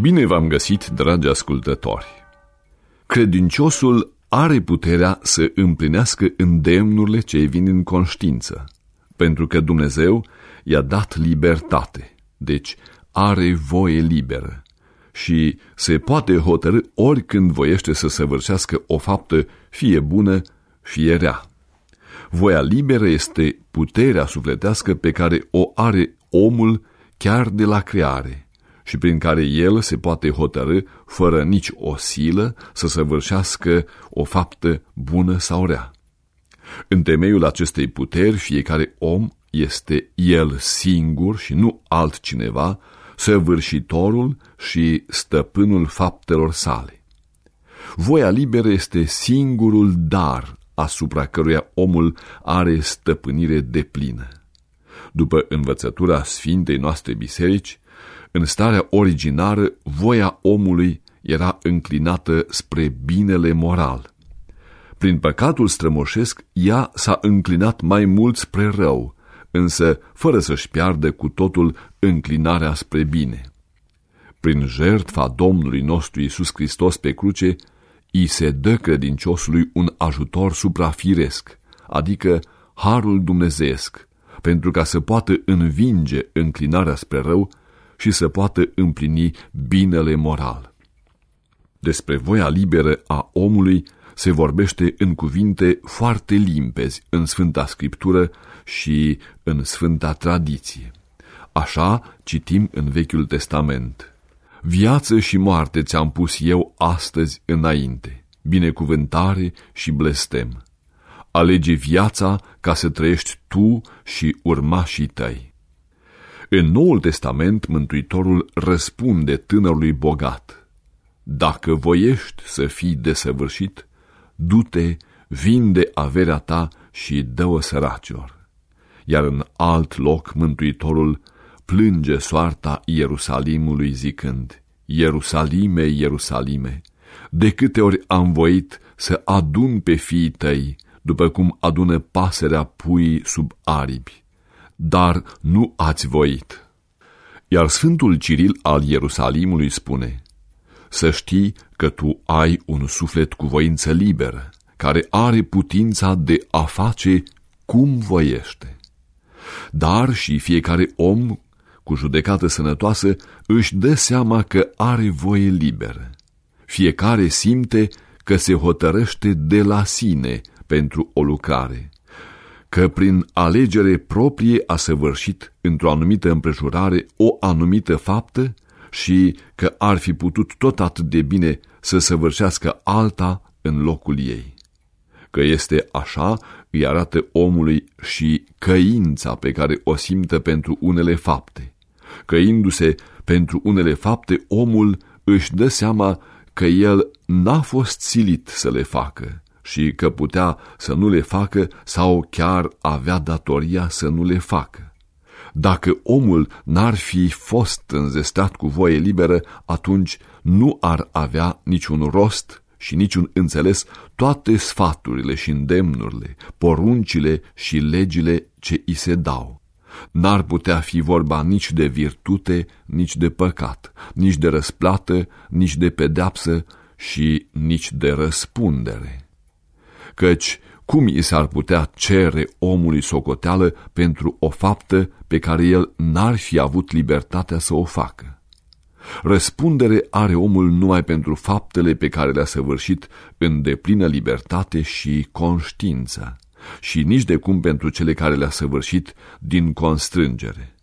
Bine v-am găsit, dragi ascultători! Credinciosul are puterea să împlinească îndemnurile ce îi vin în conștiință, pentru că Dumnezeu i-a dat libertate, deci are voie liberă și se poate hotărâ oricând voiește să săvârșească o faptă fie bună, fie rea. Voia liberă este puterea sufletească pe care o are omul chiar de la creare și prin care el se poate hotărâ, fără nici o silă, să săvârșească o faptă bună sau rea. În temeiul acestei puteri, fiecare om este el singur și nu altcineva, săvârșitorul și stăpânul faptelor sale. Voia liberă este singurul dar asupra căruia omul are stăpânire deplină. După învățătura Sfintei noastre biserici, în starea originară, voia omului era înclinată spre binele moral. Prin păcatul strămoșesc, ea s-a înclinat mai mult spre rău, însă fără să-și piardă cu totul înclinarea spre bine. Prin jertfa Domnului nostru Iisus Hristos pe cruce, îi se dă credinciosului un ajutor suprafiresc, adică harul dumnezeesc, pentru ca să poată învinge înclinarea spre rău și să poată împlini binele moral. Despre voia liberă a omului se vorbește în cuvinte foarte limpezi în Sfânta Scriptură și în Sfânta Tradiție. Așa citim în Vechiul Testament. Viață și moarte ți-am pus eu astăzi înainte, binecuvântare și blestem. Alege viața ca să trăiești tu și urmașii tăi. În Noul Testament, Mântuitorul răspunde tânărului bogat, Dacă voiești să fii desăvârșit, du-te, vinde averea ta și dă-o săracilor. Iar în alt loc, Mântuitorul plânge soarta Ierusalimului zicând, Ierusalime, Ierusalime, de câte ori am voit să adun pe fiii tăi, după cum adună pasărea pui sub aripi dar nu ați voit. Iar Sfântul Ciril al Ierusalimului spune, să știi că tu ai un suflet cu voință liberă, care are putința de a face cum voiește. Dar și fiecare om cu judecată sănătoasă își dă seama că are voie liberă. Fiecare simte că se hotărăște de la sine pentru o lucrare că prin alegere proprie a săvârșit într-o anumită împrejurare o anumită faptă și că ar fi putut tot atât de bine să săvârșească alta în locul ei. Că este așa, îi arată omului și căința pe care o simtă pentru unele fapte. Căindu-se pentru unele fapte, omul își dă seama că el n-a fost silit să le facă, și că putea să nu le facă sau chiar avea datoria să nu le facă. Dacă omul n-ar fi fost înzestat cu voie liberă, atunci nu ar avea niciun rost și niciun înțeles toate sfaturile și îndemnurile, poruncile și legile ce îi se dau. N-ar putea fi vorba nici de virtute, nici de păcat, nici de răsplată, nici de pedeapsă și nici de răspundere căci cum i s-ar putea cere omului socoteală pentru o faptă pe care el n-ar fi avut libertatea să o facă? Răspundere are omul numai pentru faptele pe care le-a săvârșit în deplină libertate și conștiință, și nici de cum pentru cele care le-a săvârșit din constrângere.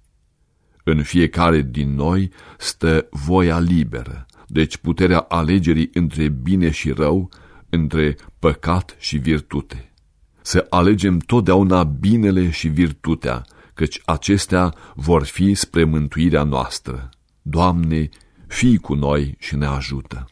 În fiecare din noi stă voia liberă, deci puterea alegerii între bine și rău, între păcat și virtute. Să alegem totdeauna binele și virtutea, căci acestea vor fi spre mântuirea noastră. Doamne, fii cu noi și ne ajută!